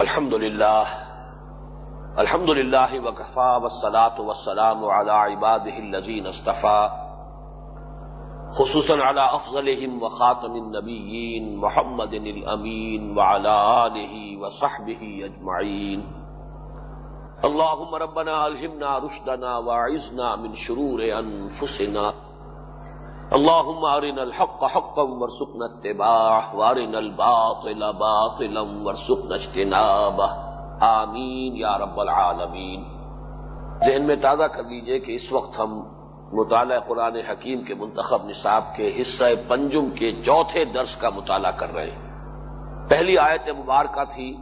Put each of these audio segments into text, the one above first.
الحمد لله الحمد لله وكفى والصلاة والسلام على عباده الذين اصطفى خصوصا على أفضلهم وخاتم النبيين محمد الأمين وعلى آله وصحبه أجمعين اللهم ربنا ألهمنا رشدنا وعزنا من شرور أنفسنا اللهم ارنا الحق حقا وارزقنا اتباعه وارنا الباطل باطلا وارزقنا اجتنابه. آمین یا رب العالمین۔ ذہن میں تازہ کر لیجیے کہ اس وقت ہم مطالعہ قرآن حکیم کے منتخب نصاب کے حصہ پنجم کے چوتھے درس کا مطالعہ کر رہے ہیں۔ پہلی آیت مبارکہ تھی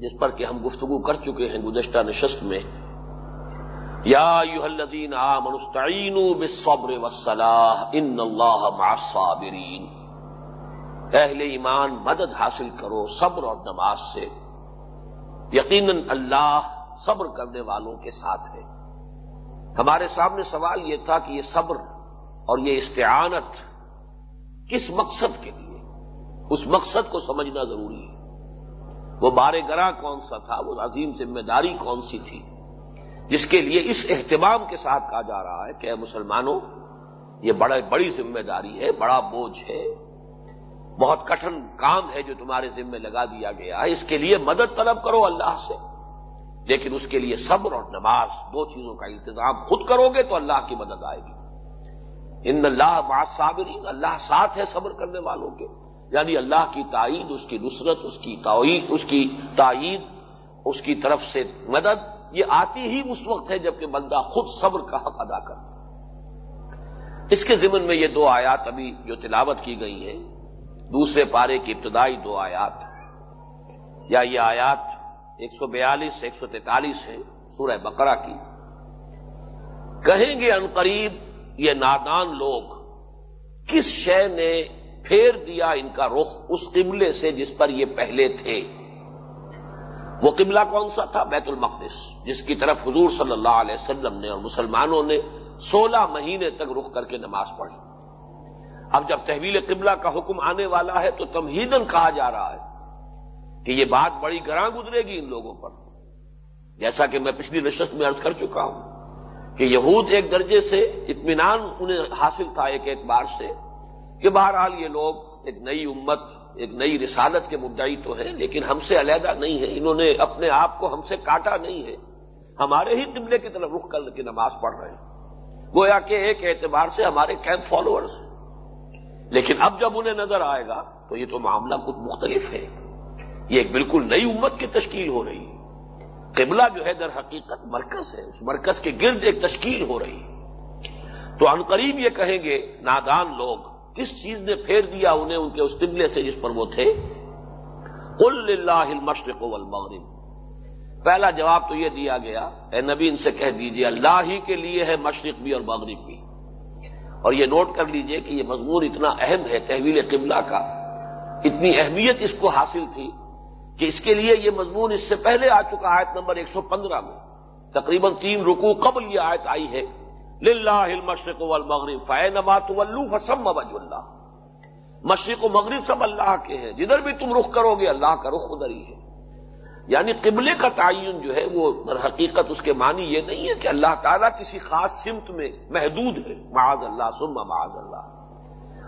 جس پر کہ ہم گفتگو کر چکے ہیں گزشتہ نشست میں۔ یا الذین آمنوا استعینوا بالصبر والصلاح ان اللہ مع الصابرین اہل ایمان مدد حاصل کرو صبر اور نماز سے یقیناً اللہ صبر کرنے والوں کے ساتھ ہے ہمارے سامنے سوال یہ تھا کہ یہ صبر اور یہ استعانت کس مقصد کے لیے؟ اس مقصد کو سمجھنا ضروری ہے۔ وہ بارے گراں کون سا تھا؟ وہ عظیم ذمہ داری کون سی تھی؟ جس کے لیے اس اہتمام کے ساتھ کہا جا رہا ہے کہ اے مسلمانوں، یہ بڑا بڑی ذمہ داری ہے، بڑا بوجھ ہے، بہت کٹن کام ہے جو تمہارے ذمہ لگا دیا گیا ہے۔ اس کے لیے مدد طلب کرو اللہ سے۔ لیکن اس کے لیے صبر اور نماز دو چیزوں کا انتظام خود کرو گے تو اللہ کی مدد آئے گی۔ ان اللہ بات صابرین اللہ ساتھ ہے صبر کرنے والوں کے۔ یعنی اللہ کی تائید، اس کی نصرت، اس کی توعید اس کی تائید، اس کی طرف سے مدد یہ آتی ہی اس وقت ہے جبکہ بندہ خود صبر کا حق ادا کرتا اس کے ضمن میں یہ دو آیات ابھی جو تلاوت کی گئی ہیں، دوسرے پارے کی ابتدائی دو آیات یا یہ آیات ایک سو بیالیس، ایک سو تینتالیس ہے سورہ بقرہ کی۔ کہیں گے انقریب یہ نادان لوگ، کس شے نے پھیر دیا ان کا رخ اس قبلے سے جس پر یہ پہلے تھے؟ وہ قبلہ کون سا تھا؟ بیت المقدس، جس کی طرف حضور صلی اللہ علیہ وسلم نے اور مسلمانوں نے سولہ مہینے تک رخ کر کے نماز پڑھی۔ اب جب تحویل قبلہ کا حکم آنے والا ہے تو تمہیدن کہا جا رہا ہے کہ یہ بات بڑی گراں گزرے گی ان لوگوں پر۔ جیسا کہ میں پچھلی نشست میں عرض کر چکا ہوں کہ یہود ایک درجے سے اطمینان انہیں حاصل تھا ایک اعتبار سے کہ بہرحال یہ لوگ ایک نئی امت ایک نئی رسالت کے مدعی تو ہیں، لیکن ہم سے علیحدہ نہیں ہے انہوں نے اپنے آپ کو ہم سے کاٹا نہیں ہے۔ ہمارے ہی قبلے کی طرف رخ کر کے نماز پڑھ رہے ہیں۔ گویا کہ ایک اعتبار سے ہمارے کیمپ فالوورز ہیں۔ لیکن اب جب انہیں نظر آئے گا، تو یہ تو معاملہ کچھ مختلف ہے۔ یہ ایک بالکل نئی امت کی تشکیل ہو رہی ہے۔ قبلہ جو ہے، در حقیقت مرکز ہے۔ اس مرکز کے گرد ایک تشکیل ہو رہی ہے۔ تو عنقریب یہ کہیں گے، نادان لوگ کس چیز نے پھیر دیا انہیں ان کے اس قبلے سے جس پر وہ تھے؟ قل اللہ المشرق والمغرب۔ پہلا جواب تو یہ دیا گیا، اے نبی ان سے کہہ دیجیے، اللہ ہی کے لیے ہے مشرق بھی اور مغرب بھی۔ اور یہ نوٹ کر لیجیے کہ یہ مضمون اتنا اہم ہے، تحویل قبلہ کا۔ اتنی اہمیت اس کو حاصل تھی کہ اس کے لیے یہ مضمون اس سے پہلے آ چکا آیت نمبر ایک سو پندرہ میں۔ تقریباً تین رکو قبل یہ آیت آئی ہے۔ للہ المشرق والمغرب فینما تولوا فسم وجه اللہ مشرق و مغرب سب اللہ کے ہیں، جدھر بھی تم رخ کرو گے، اللہ کا رخ ادھر ہی ہے۔ یعنی قبلے کا تعین جو ہے، وہ در حقیقت اس کے معنی یہ نہیں ہے کہ اللہ تعالیٰ کسی خاص سمت میں محدود ہے۔ معاذ اللہ سم معاذ اللہ۔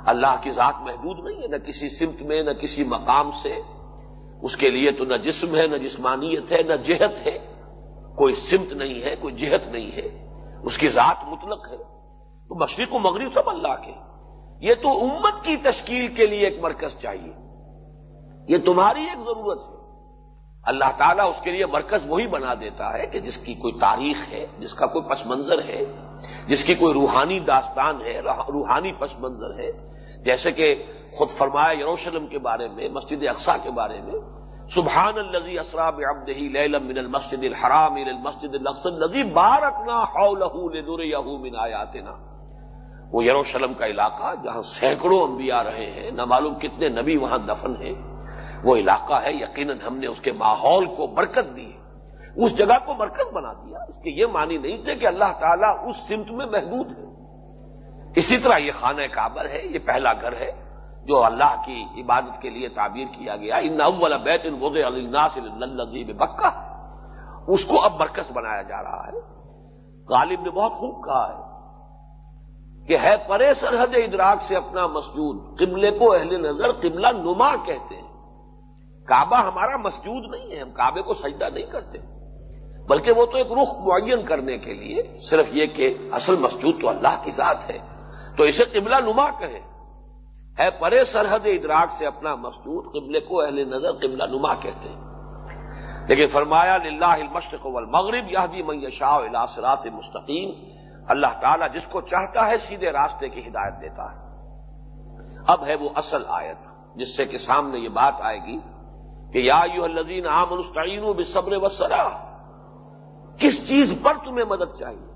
اللہ کی ذات محدود نہیں ہے، نہ کسی سمت میں، نہ کسی مقام سے۔ اس کے لیے تو نہ جسم ہے، نہ جسمانیت ہے، نہ جہت ہے۔ کوئی سمت نہیں ہے، کوئی جہت نہیں ہے۔ اس کی ذات مطلق ہے۔ تو مشرق و مغرب سب اللہ کے۔ یہ تو امت کی تشکیل کے لیے ایک مرکز چاہیے۔ یہ تمہاری ایک ضرورت ہے۔ اللہ تعالیٰ اس کے لیے مرکز وہی بنا دیتا ہے کہ جس کی کوئی تاریخ ہے، جس کا کوئی پس منظر ہے، جس کی کوئی روحانی داستان ہے روحانی پس منظر ہے۔ جیسے کہ خود فرمایا یروشلم کے بارے میں، مسجد اقسا کے بارے میں سبحان الزی اسراب ابدہی لیلم من المسجد الحرام الى المسجد الاقصى الذي باركنا حوله لنريه من آیاتنا۔ وہ یروشلم کا علاقہ جہاں سینکڑوں انبیاء رہے ہیں، نہ معلوم کتنے نبی وہاں دفن ہیں۔ وہ علاقہ ہے، یقیناً ہم نے اس کے ماحول کو برکت دی۔ اس جگہ کو مرکز بنا دیا۔ اس کے یہ معنی نہیں تھے کہ اللہ تعالیٰ اس سمت میں محدود ہے۔ اسی طرح یہ خانہ کابر ہے، یہ پہلا گھر ہے۔ جو اللہ کی عبادت کے لیے تعبیر کیا گیا، ان اول بیت الوض الناس النظیب بکہ اس کو اب مرکز بنایا جا رہا ہے۔ غالب نے بہت خوب کہا ہے کہ ہے پرے سرحد ادراک سے اپنا مسجود، قبلے کو اہل نظر، قبلہ نما کہتے ہیں۔ کعبہ ہمارا مسجود نہیں ہے، ہم کعبے کو سجدہ نہیں کرتے۔ بلکہ وہ تو ایک رخ معین کرنے کے لیے، صرف یہ کہ اصل مسجود تو اللہ کی ذات ہے۔ تو اسے قبلہ نما کہیں۔ ہے پرے سرحد ادراک سے اپنا مسجود قبلے کو اہل نظر قبلہ نما کہتے ہیں۔ لیکن فرمایا، للہ المشرق والمغرب یہ بھی من شاہ الاسرات مستقیم۔ اللہ تعالیٰ جس کو چاہتا ہے سیدھے راستے کی ہدایت دیتا ہے۔ اب ہے وہ اصل آیت جس سے کہ سامنے یہ بات آئے گی کہ یا یو الزین عام السطین بصبر وسرا کس چیز پر تمہیں مدد چاہیے؟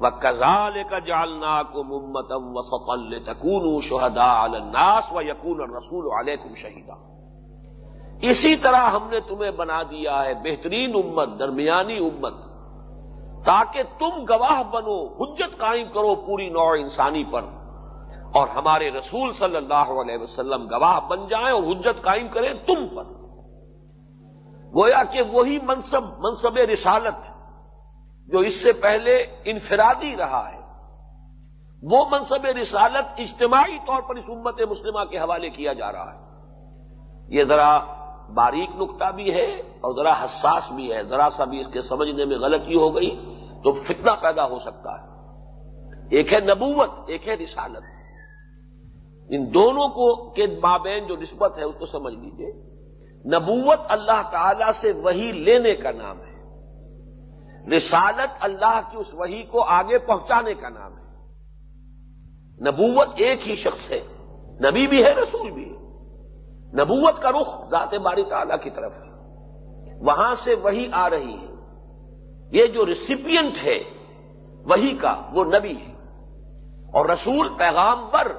وہ کزال کا جالنا کو ممتم و فقل تکون شہدا الناس و یقون رسول علیکم شہیدہ اسی طرح ہم نے تمہیں بنا دیا ہے بہترین امت، درمیانی امت، تاکہ تم گواہ بنو، حجت قائم کرو پوری نوع انسانی پر۔ اور ہمارے رسول صلی اللہ علیہ وسلم گواہ بن جائیں اور حجت قائم کریں تم پر۔ گویا کہ وہی منصب منصب رسالت۔ جو اس سے پہلے انفرادی رہا ہے، وہ منصب رسالت اجتماعی طور پر اس امت مسلمہ کے حوالے کیا جا رہا ہے۔ یہ ذرا باریک نقطہ بھی ہے اور ذرا حساس بھی ہے۔ ذرا سا بھی اس کے سمجھنے میں غلطی ہو گئی تو فتنہ پیدا ہو سکتا ہے۔ ایک ہے نبوت، ایک ہے رسالت۔ ان دونوں کو، کے مابین جو نسبت ہے، اس کو سمجھ لیجیے نبوت اللہ تعالی سے وہی لینے کا نام ہے۔ رسالت اللہ کی اس وہی کو آگے پہنچانے کا نام ہے۔ نبوت ایک ہی شخص ہے۔ نبی بھی ہے، رسول بھی ہے۔ نبوت کا رخ ذات باری تعالیٰ کی طرف ہے۔ وہاں سے وہی آ رہی ہے۔ یہ جو ریسیپینٹ ہے وہی کا، وہ نبی ہے۔ اور رسول پیغام پر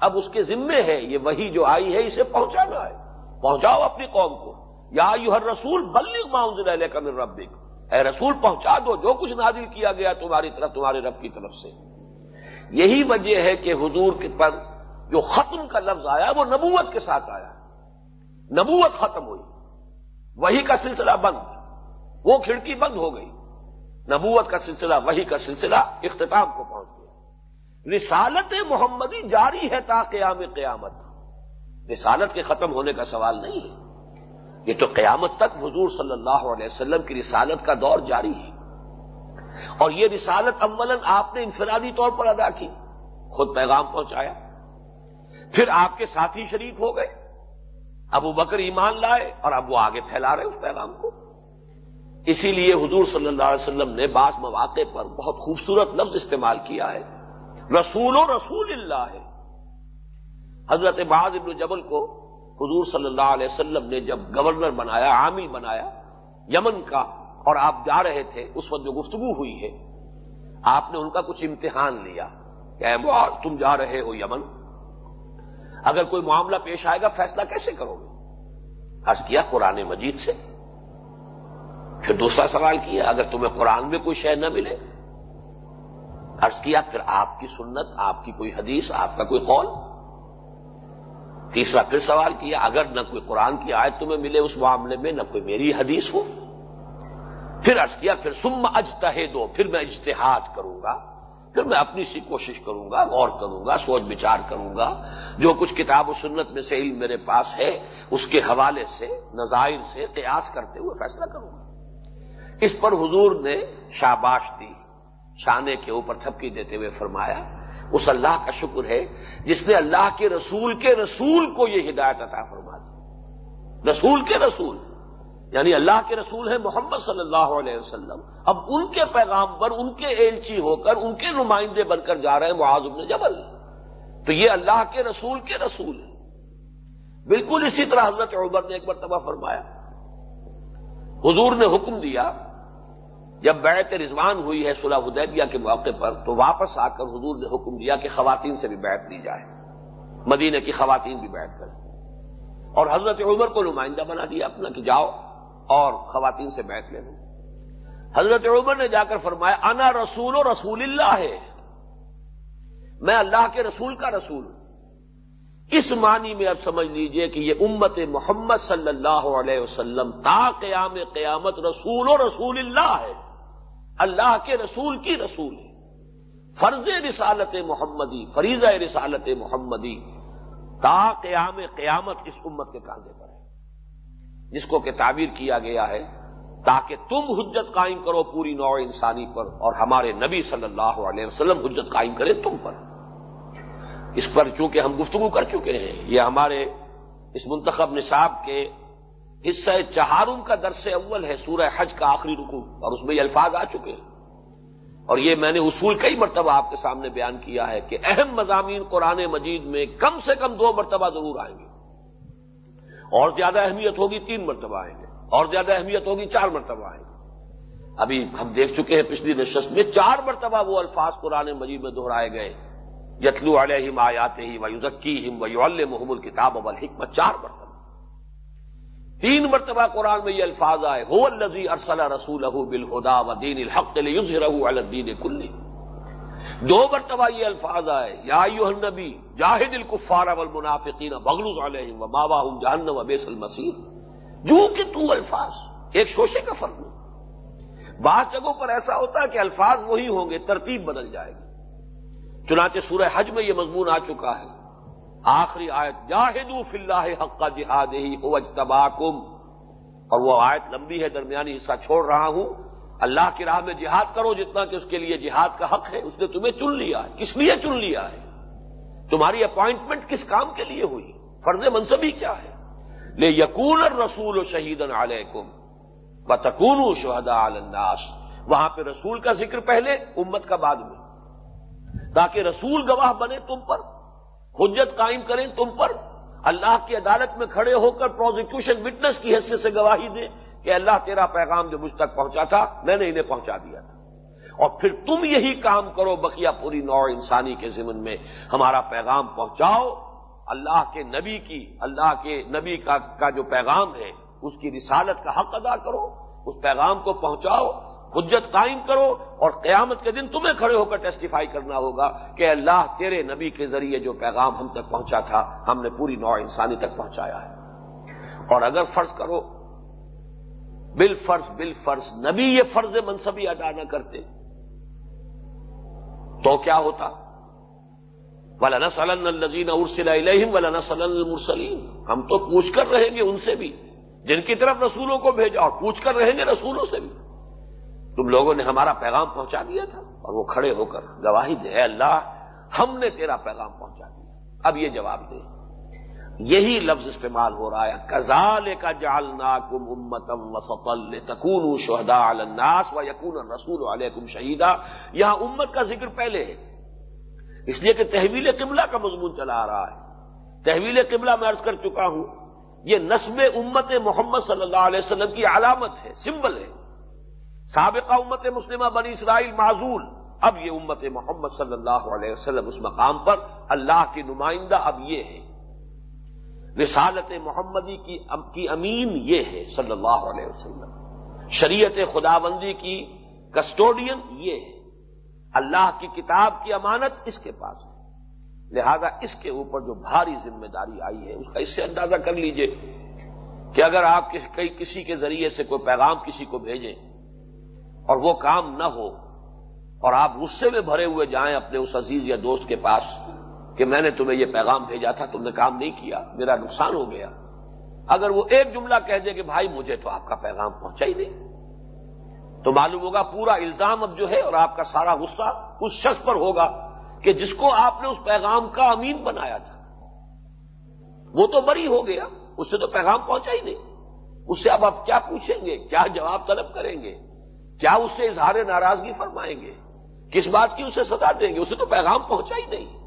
اب اس کے ذمے ہے، یہ وہی جو آئی ہے، اسے پہنچانا ہے۔ پہنچاؤ اپنی قوم کو۔ یا یو ہر رسول بلغ معاوض لے کر ربک۔ اے رسول پہنچا دو، جو کچھ نازل کیا گیا تمہاری طرف، تمہارے رب کی طرف سے۔ یہی وجہ ہے کہ حضور کے پر جو ختم کا لفظ آیا، وہ نبوت کے ساتھ آیا۔ نبوت ختم ہوئی۔ وہی کا سلسلہ بند۔ وہ کھڑکی بند ہو گئی۔ نبوت کا سلسلہ وہی کا سلسلہ اختتام کو پہنچ گیا۔ رسالت محمدی جاری ہے تا قیام قیامت۔ رسالت کے ختم ہونے کا سوال نہیں ہے۔ یہ تو قیامت تک حضور صلی اللہ علیہ وسلم کی رسالت کا دور جاری ہے۔ اور یہ رسالت عملاً آپ نے انفرادی طور پر ادا کی۔ خود پیغام پہنچایا۔ پھر آپ کے ساتھی شریک ہو گئے۔ ابو بکر ایمان لائے اور اب وہ آگے پھیلا رہے اس پیغام کو۔ اسی لیے حضور صلی اللہ علیہ وسلم نے بعض مواقع پر بہت خوبصورت لفظ استعمال کیا ہے۔ رسول و رسول اللہ ہے۔ حضرت بعض ابن جبل کو حضور صلی اللہ علیہ وسلم نے جب گورنر بنایا عامل بنایا، یمن کا، اور آپ جا رہے تھے، اس وقت جو گفتگو ہوئی ہے، آپ نے ان کا کچھ امتحان لیا کہ تم جا رہے ہو یمن؟ اگر کوئی معاملہ پیش آئے گا، فیصلہ کیسے کرو گے؟ حض کیا، قرآن مجید سے؟ پھر دوسرا سوال کیا، اگر تمہیں قرآن میں کوئی شے نہ ملے؟ عرض کیا، پھر آپ کی سنت، آپ کی کوئی حدیث، آپ کا کوئی قول؟ تیسرا پھر سوال کیا، اگر نہ کوئی قرآن کی آیت تمہیں ملے اس معاملے میں، نہ کوئی میری حدیث ہو؟ پھر عرض کیا، پھر سم اجتہے دو پھر میں اجتہاد کروں گا، پھر میں اپنی سی کوشش کروں گا، غور کروں گا، سوچ بچار کروں گا، جو کچھ کتاب و سنت میں سے علم میرے پاس ہے، اس کے حوالے سے، نظائر سے قیاس کرتے ہوئے فیصلہ کروں گا۔ اس پر حضور نے شاباش دی، شانے کے اوپر تھپکی دیتے ہوئے فرمایا اس اللہ کا شکر ہے جس نے اللہ کے رسول کے رسول کو یہ ہدایت عطا فرما دی۔ رسول کے رسول یعنی اللہ کے رسول ہیں محمد صلی اللہ علیہ وسلم۔ اب ان کے پیغام پر ان کے ایلچی ہو کر، ان کے نمائندے بن کر جا رہے ہیں معاذ بن جبل۔ تو یہ اللہ کے رسول کے رسول ہیں۔ بالکل اسی طرح حضرت عمر نے ایک مرتبہ فرمایا، حضور نے حکم دیا جب بیعت رضوان ہوئی ہے صلح حدیبیہ کے موقع پر، تو واپس آ کر حضور نے حکم دیا کہ خواتین سے بھی بیعت لی جائے۔ مدینہ کی خواتین بھی بیعت کریں۔ اور حضرت عمر کو نمائندہ بنا دیا اپنا کہ جاؤ اور خواتین سے بیعت لے لو۔ حضرت عمر نے جا کر فرمایا، انا رسول و رسول اللہ ہے۔ میں اللہ کے رسول کا رسول ہوں۔ اس معنی میں اب سمجھ لیجیے کہ یہ امت محمد صلی اللہ علیہ وسلم تا قیام قیامت رسول و رسول اللہ ہے۔ اللہ کے رسول کی رسول ہے۔ فرض رسالت محمدی فریض رسالت محمدی، تا قیام قیامت اس امت کے کاندھے پر ہے۔ جس کو کہ تعبیر کیا گیا ہے، تاکہ تم حجت قائم کرو پوری نوع انسانی پر اور ہمارے نبی صلی اللہ علیہ وسلم حجت قائم کرے تم پر۔ اس پر چونکہ ہم گفتگو کر چکے ہیں، یہ ہمارے اس منتخب نصاب کے حصہ چہارم کا درس اول ہے، سورہ حج کا آخری رکو اور اس میں یہ الفاظ آ چکے ہیں۔ اور یہ میں نے اصول کئی مرتبہ آپ کے سامنے بیان کیا ہے کہ اہم مضامین قرآن مجید میں کم سے کم دو مرتبہ ضرور آئیں گے۔ اور زیادہ اہمیت ہوگی تین مرتبہ آئیں گے، اور زیادہ اہمیت ہوگی چار مرتبہ آئیں گے۔ ابھی ہم دیکھ چکے ہیں پچھلی نشست میں چار مرتبہ وہ الفاظ قرآن مجید میں دہرائے گئے۔ یتلو علیہم آیات ہی و یوزکی ہم و یو محمد کتاب ابل حکمت چار مرتبہ۔ تین مرتبہ قرآن میں یہ الفاظ آئے ہو الزی ارسل رسول بالخدا و دین الحق الدین کلی. دو مرتبہ یہ الفاظ آئے، یا النبی، جاہد الکفار والمنافقین بغلوز علیہم و ماوا جہنم و بیس المسیح. جو کہ تو الفاظ، ایک شوشے کا فرق نہیں بعض جگہوں پر ایسا ہوتا ہے کہ الفاظ وہی ہوں گے، ترتیب بدل جائے گی۔ چنانچہ سورہ حج میں یہ مضمون آ چکا ہے۔ آخری آیت، جاہدو فی اللہ حق کا جہاد ہی اور وہ آیت لمبی ہے، درمیانی حصہ چھوڑ رہا ہوں۔ اللہ کی راہ میں جہاد کرو جتنا کہ اس کے لیے جہاد کا حق ہے۔ اس نے تمہیں چن لیا ہے۔ کس لیے چن لیا ہے؟ تمہاری اپوائنٹمنٹ کس کام کے لیے ہوئی؟ فرض منصبی کیا ہے؟ لے یقون رسول و شہید علیکم بتکون شہدا الناس۔ وہاں پہ رسول کا ذکر پہلے، امت کا بعد میں۔ تاکہ رسول گواہ بنے تم پر۔ حجت قائم کریں تم پر؟ اللہ کی عدالت میں کھڑے ہو کر پروزیکیوشن وٹنس کی حیثیت سے گواہی دیں کہ اللہ تیرا پیغام جو مجھ تک پہنچا تھا، میں نے انہیں پہنچا دیا تھا۔ اور پھر تم یہی کام کرو بقیہ پوری نوع انسانی کے ضمن میں، ہمارا پیغام پہنچاؤ۔ اللہ کے نبی کی، اللہ کے نبی کا کا جو پیغام ہے، اس کی رسالت کا حق ادا کرو، اس پیغام کو پہنچاؤ۔ حجت قائم کرو اور قیامت کے دن تمہیں کھڑے ہو کر ٹیسٹیفائی کرنا ہوگا کہ اللہ تیرے نبی کے ذریعے جو پیغام ہم تک پہنچا تھا، ہم نے پوری نوع انسانی تک پہنچایا ہے۔ اور اگر فرض کرو بل فرض بل فرض نبی یہ فرض منصبی ادا نہ کرتے، تو کیا ہوتا؟ ولا نسلن الزین ارسل علیہم ولا نسل المرسلیم ہم تو پوچھ کر رہیں گے ان سے بھی، جن کی طرف رسولوں کو بھیجا، اور پوچھ کر رہیں گے رسولوں سے بھی۔ تم لوگوں نے ہمارا پیغام پہنچا دیا تھا اور وہ کھڑے ہو کر گواہی دے اللہ، ہم نے تیرا پیغام پہنچا دیا۔ اب یہ جواب دے۔ یہی لفظ استعمال ہو رہا ہے۔ کزال کا جالنا کم امتم وسطل تکون شہدا الناس و یقون رسول علیہ شہیدا۔ یہاں امت کا ذکر پہلے ہے۔ اس لیے کہ تحویل قبلہ کا مضمون چلا آ رہا ہے۔ تحویل قبلہ میں عرض کر چکا ہوں، یہ نسب امت محمد صلی اللہ علیہ وسلم کی علامت ہے، سمبل ہے۔ سابقہ امت مسلمہ بنی اسرائیل معذول اب یہ امت محمد صلی اللہ علیہ وسلم اس مقام پر اللہ کی نمائندہ اب یہ ہے۔ رسالت محمدی کی امین یہ ہے صلی اللہ علیہ وسلم۔ شریعت خدا بندی کی کسٹوڈین یہ ہے۔ اللہ کی کتاب کی امانت اس کے پاس ہے۔ لہذا اس کے اوپر جو بھاری ذمہ داری آئی ہے، اس کا اس سے اندازہ کر لیجیے کہ اگر آپ کئی کسی کے ذریعے سے کوئی پیغام کسی کو بھیجیں اور وہ کام نہ ہو اور آپ غصے میں بھرے ہوئے جائیں اپنے اس عزیز یا دوست کے پاس کہ میں نے تمہیں یہ پیغام بھیجا تھا، تم نے کام نہیں کیا، میرا نقصان ہو گیا۔ اگر وہ ایک جملہ کہہ دے کہ بھائی مجھے تو آپ کا پیغام پہنچا ہی نہیں۔ تو معلوم ہوگا پورا الزام اب جو ہے اور آپ کا سارا غصہ اس شخص پر ہوگا کہ جس کو آپ نے اس پیغام کا امین بنایا تھا۔ وہ تو بری ہو گیا، اس سے تو پیغام پہنچا ہی نہیں۔ اس سے اب آپ کیا پوچھیں گے، کیا جواب طلب کریں گے؟ کیا اس سے اظہار ناراضگی فرمائیں گے؟ کس بات کی اسے سزا دیں گے؟ اسے تو پیغام پہنچا ہی نہیں۔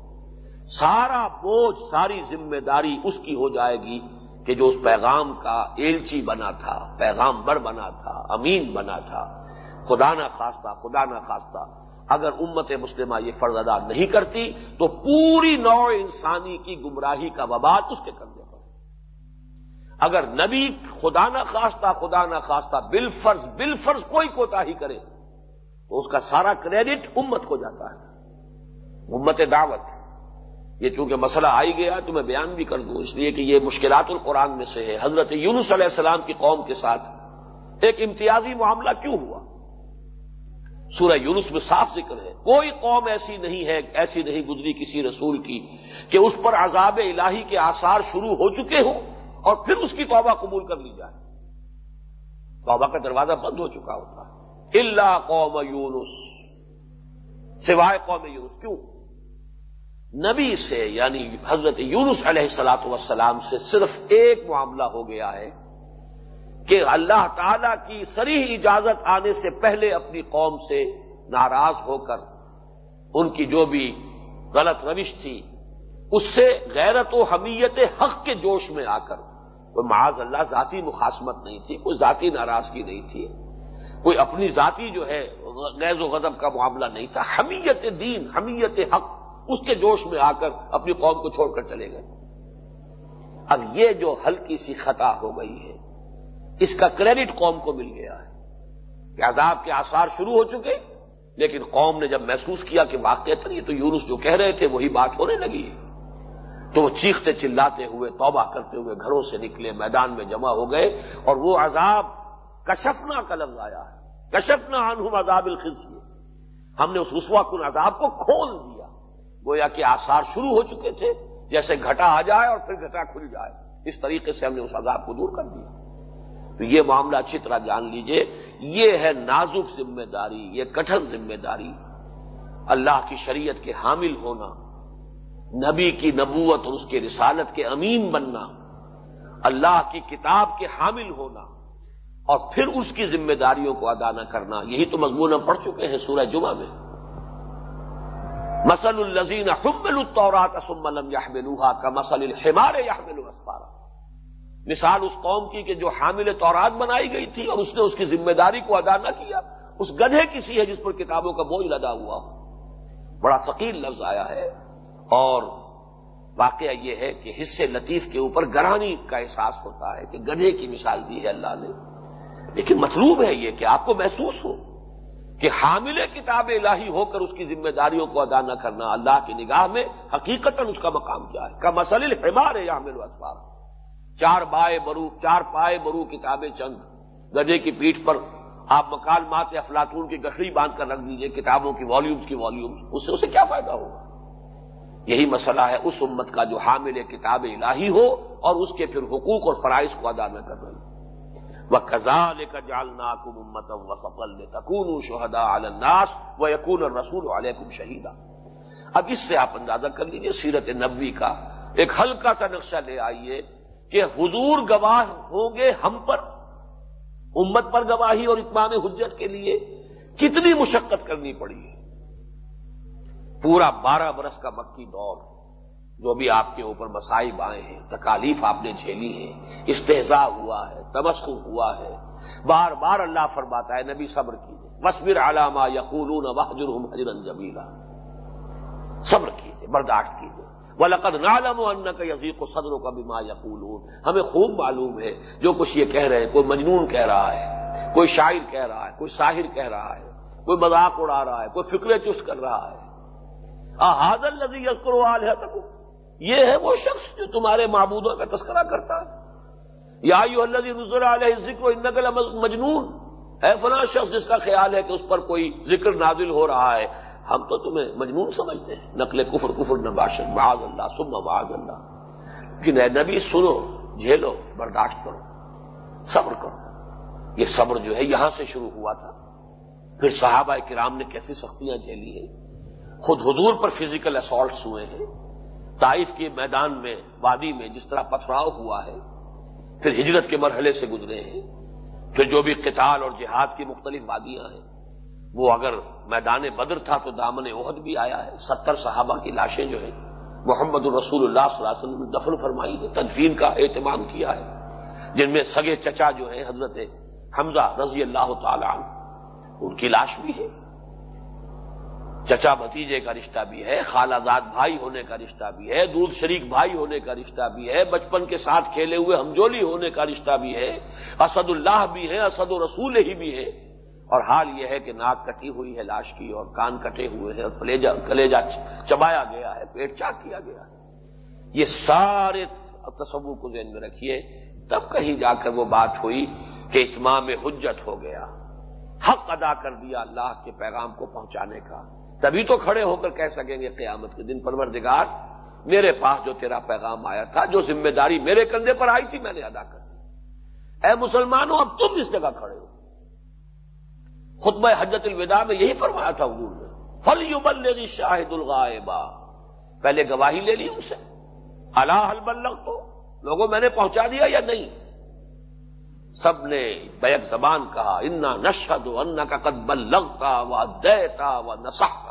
سارا بوجھ، ساری ذمہ داری اس کی ہو جائے گی کہ جو اس پیغام کا ایلچی بنا تھا، پیغام بر بنا تھا، امین بنا تھا، خدا نہ خواستہ، خدا نہ خواستہ، اگر امت مسلمہ یہ فرض ادا نہیں کرتی تو پوری نوع انسانی کی گمراہی کا وباد اس کے کندھے پر۔ اگر نبی خدا نہ خواستہ، خدا نہ خواستہ بل فرض بل فرض کوئی کوتا ہی کرے، تو اس کا سارا کریڈٹ امت کو جاتا ہے۔ امت دعوت۔ یہ چونکہ مسئلہ آئی گیا تو میں بیان بھی کر دوں۔ اس لیے کہ یہ مشکلات القرآن میں سے ہے۔ حضرت یونس علیہ السلام کی قوم کے ساتھ ایک امتیازی معاملہ کیوں ہوا؟ سورہ یونس میں صاف ذکر ہے۔ کوئی قوم ایسی نہیں ہے، ایسی نہیں گزری کسی رسول کی کہ اس پر عذاب الہی کے آثار شروع ہو چکے ہوں۔ اور پھر اس کی توبہ قبول کر لی جائے۔ توبہ کا دروازہ بند ہو چکا ہوتا ہے۔ اللہ قوم یونس۔ سوائے قوم یونس، کیوں؟ نبی سے یعنی حضرت یونس علیہ السلاط وسلام سے صرف ایک معاملہ ہو گیا ہے کہ اللہ تعالی کی سریح اجازت آنے سے پہلے اپنی قوم سے ناراض ہو کر ان کی جو بھی غلط روش تھی، اس سے غیرت و حمیت حق کے جوش میں آ کر کوئی معاذ اللہ ذاتی مخاسمت نہیں تھی، کوئی ذاتی ناراضگی نہیں تھی۔ کوئی اپنی ذاتی جو ہے غیر و غضب کا معاملہ نہیں تھا۔ حمیت دین، حمیت حق، اس کے جوش میں آ کر اپنی قوم کو چھوڑ کر چلے گئے۔ اب یہ جو ہلکی سی خطا ہو گئی ہے، اس کا کریڈٹ قوم کو مل گیا ہے۔ کہ عذاب کے آثار شروع ہو چکے، لیکن قوم نے جب محسوس کیا کہ واقع یہ تو یونس جو کہہ رہے تھے، وہی بات ہونے لگی۔ ہے تو وہ چیختے چلاتے ہوئے، توبہ کرتے ہوئے گھروں سے نکلے، میدان میں جمع ہو گئے اور وہ عذاب کشفنا کا لفظ آیا ہے۔ کشفنا انہوں عذاب الخصی ہم نے اس رسوا کن عذاب کو کھول دیا۔ گویا کہ آثار شروع ہو چکے تھے، جیسے گھٹا آ جائے اور پھر گھٹا کھل جائے۔ اس طریقے سے ہم نے اس عذاب کو دور کر دیا۔ تو یہ معاملہ اچھی طرح جان لیجیے۔ یہ ہے نازک ذمہ داری، یہ کٹن ذمہ داری۔ اللہ کی شریعت کے حامل ہونا۔ نبی کی نبوت اور اس کے رسالت کے امین بننا، اللہ کی کتاب کے حامل ہونا اور پھر اس کی ذمہ داریوں کو ادا نہ کرنا، یہی تو مضمون ہم پڑھ چکے ہیں سورہ جمعہ میں۔ مسل الزین حمل الطورات اسملم یا کا مسل الحمار یا مثال اس قوم کی کہ جو حامل تورات بنائی گئی تھی اور اس نے اس کی ذمہ داری کو ادا نہ کیا۔ اس گدھے کسی ہے جس پر کتابوں کا بوجھ لدا ہوا ہو۔ بڑا ثقیل لفظ آیا ہے۔ اور واقعہ یہ ہے کہ حصے لطیف کے اوپر گرانی کا احساس ہوتا ہے کہ گدھے کی مثال دی ہے اللہ نے۔ لیکن مطلوب ہے یہ کہ آپ کو محسوس ہو کہ حامل کتاب الہی ہو کر اس کی ذمہ داریوں کو ادا نہ کرنا اللہ کی نگاہ میں حقیقت اس کا مقام کیا ہے۔ کا مسل حمار ہے حامل وسفار چار بائے برو، چار پائے برو کتابیں چند۔ گدے کی پیٹھ پر آپ مکال مات افلاطون کی گٹڑی باندھ کر رکھ دیجیے، کتابوں کی والیومز کی والیومز اس سے اسے کیا فائدہ ہوگا؟ یہی مسئلہ ہے اس امت کا جو حامل کتاب الہی ہو اور اس کے پھر حقوق اور فرائض کو ادا نہ کر رہی وہ خزان کا جالنا کم امت و سفل تکون شہدا الناس و یقون رسول علیکم شہیدا اب اس سے آپ اندازہ کر لیجیے سیرت نبوی کا ایک ہلکا سا نقشہ لے آئیے کہ حضور گواہ ہوں گے ہم پر، امت پر گواہی اور اتمام حجت کے لیے کتنی مشقت کرنی پڑی۔ ہے پورا بارہ برس کا مکی دور جو بھی آپ کے اوپر مسائب آئے ہیں، تکالیف آپ نے جھیلی ہے استحزا ہوا ہے تمسخ ہوا ہے۔ بار بار اللہ فرماتا ہے، نبی صبر کیجیے مصبر علامہ یقول وحجر حجرن جبیلا صبر کیجیے برداشت کیجیے وہ لقد نالم و ان کا یزیق و صدروں کا بھی ماں یقول ہمیں خوب معلوم ہے، جو کچھ یہ کہہ رہے ہیں، کوئی مجنون کہہ رہا ہے، کوئی شاعر کہہ رہا ہے، کوئی شاہر کہہ رہا ہے، کوئی مذاق اڑا رہا ہے، کوئی فکرے چست کر رہا ہے۔ حاضر لذیذ یزکر ہے تک یہ ہے وہ شخص جو تمہارے معبودوں کا تذکرہ کرتا ہے۔ یا یو اللہ نظر علیہ ذکر نقل مجنون ہے فلاں شخص، جس کا خیال ہے کہ اس پر کوئی ذکر نازل ہو رہا ہے، ہم تو تمہیں مجنون سمجھتے ہیں۔ نقل کفر کفر نباشن معاذ اللہ سم معاذ اللہ۔ کہ نبی، سنو، جھیلو، برداشت کرو، صبر کرو۔ یہ صبر جو ہے، یہاں سے شروع ہوا تھا۔ پھر صحابہ کرام نے کیسی سختیاں جھیلی ہیں؟ خود حضور پر فزیکل اسالٹس ہوئے ہیں، طائف کے میدان میں، وادی میں جس طرح پتھراؤ ہوا ہے، پھر ہجرت کے مرحلے سے گزرے ہیں۔ پھر جو بھی قتال اور جہاد کی مختلف وادیاں ہیں، وہ اگر میدان بدر تھا تو دامن عہد بھی آیا ہے۔ ستر صحابہ کی لاشیں جو ہیں، محمد الرسول اللہ صلی اللہ علیہ وسلم نے دفن فرمائی ہے تدفین کا اہتمام کیا ہے۔ جن میں سگے چچا جو ہیں، حضرت حمزہ رضی اللہ تعالی عنہ، ان کی لاش بھی ہے۔ چچا بھتیجے کا رشتہ بھی ہے، خالہ داد بھائی ہونے کا رشتہ بھی ہے، دودھ شریک بھائی ہونے کا رشتہ بھی ہے، بچپن کے ساتھ کھیلے ہوئے ہمجولی ہونے کا رشتہ بھی ہے اسد اللہ بھی ہے اسد و رسول ہی بھی ہے۔ اور حال یہ ہے کہ ناک کٹی ہوئی ہے لاش کی اور کان کٹے ہوئے ہیں اور کلیجا کلیجا چبایا گیا ہے، پیٹ چاک کیا گیا ہے۔ یہ سارے تصور کو ذہن میں رکھیے، تب کہیں جا کر وہ بات ہوئی کہ اتمام حجت ہو گیا، حق ادا کر دیا اللہ کے پیغام کو پہنچانے کا۔ تبھی تو کھڑے ہو کر کہہ سکیں گے قیامت کے دن پروردگار، میرے پاس جو تیرا پیغام آیا تھا، جو ذمہ داری میرے کندھے پر آئی تھی، میں نے ادا کر دی۔ اے مسلمانوں، اب تم اس جگہ کھڑے ہو۔ خطبہ حجت الوداع میں یہی فرمایا تھا حضور نے فل یو شاہد الغائبا پہلے گواہی لے لی ان سے۔ اللہ حل بلغ تو لوگوں، میں نے پہنچا دیا یا نہیں؟ سب نے بیک زبان کہا، انا نشد انا کا قدبل لگتا و دیتا و نسخ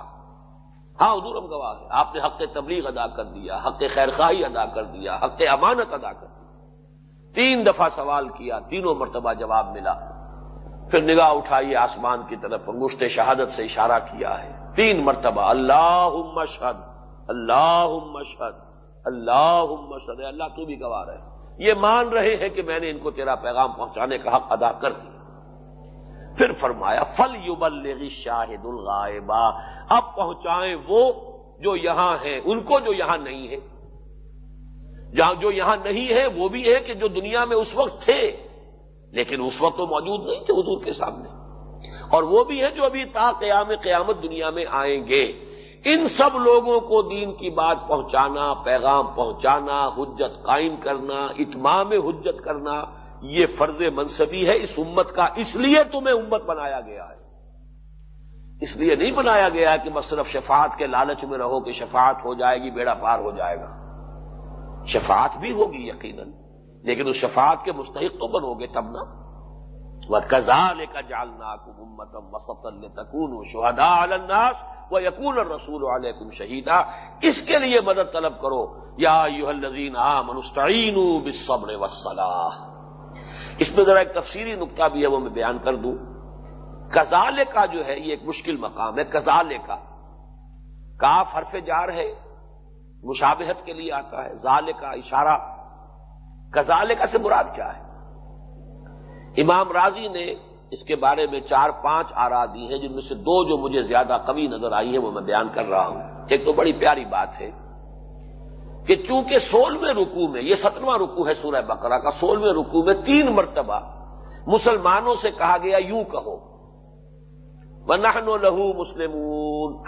ہاں حضور ہم گواہ ہے آپ نے حق تبلیغ ادا کر دیا، حق خیر خواہی ادا کر دیا، حق امانت ادا کر دیا۔ تین دفعہ سوال کیا، تینوں مرتبہ جواب ملا۔ پھر نگاہ اٹھائی، آسمان کی طرف انگشت شہادت سے اشارہ کیا ہے۔ تین مرتبہ اللہ مشہد اللہ مشہد اللہ مشہد اللہ، تو بھی گواہ رہے۔ یہ مان رہے ہیں کہ میں نے ان کو تیرا پیغام پہنچانے کا حق ادا کر دیا۔ پھر فرمایا فل یو شاہد الغائبا اب پہنچائیں وہ جو یہاں ہیں، ان کو جو یہاں نہیں ہے۔ جہاں جو یہاں نہیں ہے، وہ بھی ہے کہ جو دنیا میں اس وقت تھے، لیکن اس وقت تو موجود نہیں تھے حضور کے سامنے۔ اور وہ بھی ہے جو ابھی تا قیام قیامت دنیا میں آئیں گے۔ ان سب لوگوں کو دین کی بات پہنچانا، پیغام پہنچانا، حجت قائم کرنا، اتمام حجت کرنا یہ فرض منصبی ہے، اس امت کا اس لیے تمہیں امت بنایا گیا ہے۔ اس لیے نہیں بنایا گیا کہ بس صرف شفاعت کے لالچ میں رہو کہ شفاعت ہو جائے گی، بیڑا پار ہو جائے گا۔ شفاعت بھی ہوگی یقیناً، لیکن اس شفاعت کے مستحق تو بنو گے تب نا۔ وہ کزال کا جالنا کمتم وسط تکون شہدا الناس وہ یقون رسول علیکم شہیدا اس کے لیے مدد طلب کرو۔ یا یو الزین آ منستعین بصبر وسلح اس میں ذرا ایک تفصیلی نقطہ بھی ہے وہ میں بیان کر دوں۔ کزالے کا جو ہے یہ ایک مشکل مقام ہے کزالے کا۔ کاف حرف جار ہے، مشابہت کے لیے آتا ہے، زالے کا اشارہ۔ کزالے کا سے مراد کیا ہے؟ امام راضی نے اس کے بارے میں چار پانچ آرا دی ہیں، جن میں سے دو جو مجھے زیادہ قوی نظر آئی ہیں، وہ میں بیان کر رہا ہوں۔ ایک تو بڑی پیاری بات ہے کہ چونکہ سولہویں رکو میں، یہ سترواں رکو ہے سورہ بقرہ کا، سولہویں رکو میں تین مرتبہ مسلمانوں سے کہا گیا، یوں کہو وہ نہن و لہو مسلم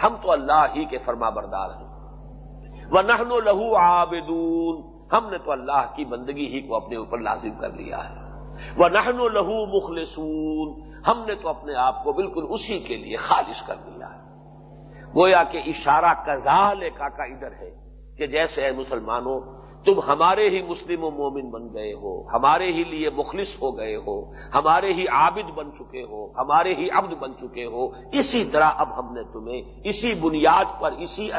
ہم تو اللہ ہی کے فرما بردار ہیں۔ وہ نہن و لہو آبدون ہم نے تو اللہ کی بندگی ہی کو اپنے اوپر لازم کر لیا ہے۔ وہ نہن و لہو مخلصون۔ ہم نے تو اپنے آپ کو بالکل اسی کے لیے خالص کر دیا ہے۔ گویا کہ اشارہ کزال کا کا ادھر ہے۔ کہ جیسے اے مسلمانوں، تم ہمارے ہی مسلم و مومن بن گئے ہو، ہمارے ہی لیے مخلص ہو گئے ہو، ہمارے ہی عابد بن چکے ہو، ہمارے ہی عبد بن چکے ہو، اسی طرح اب ہم نے تمہیں اسی بنیاد پر، اسی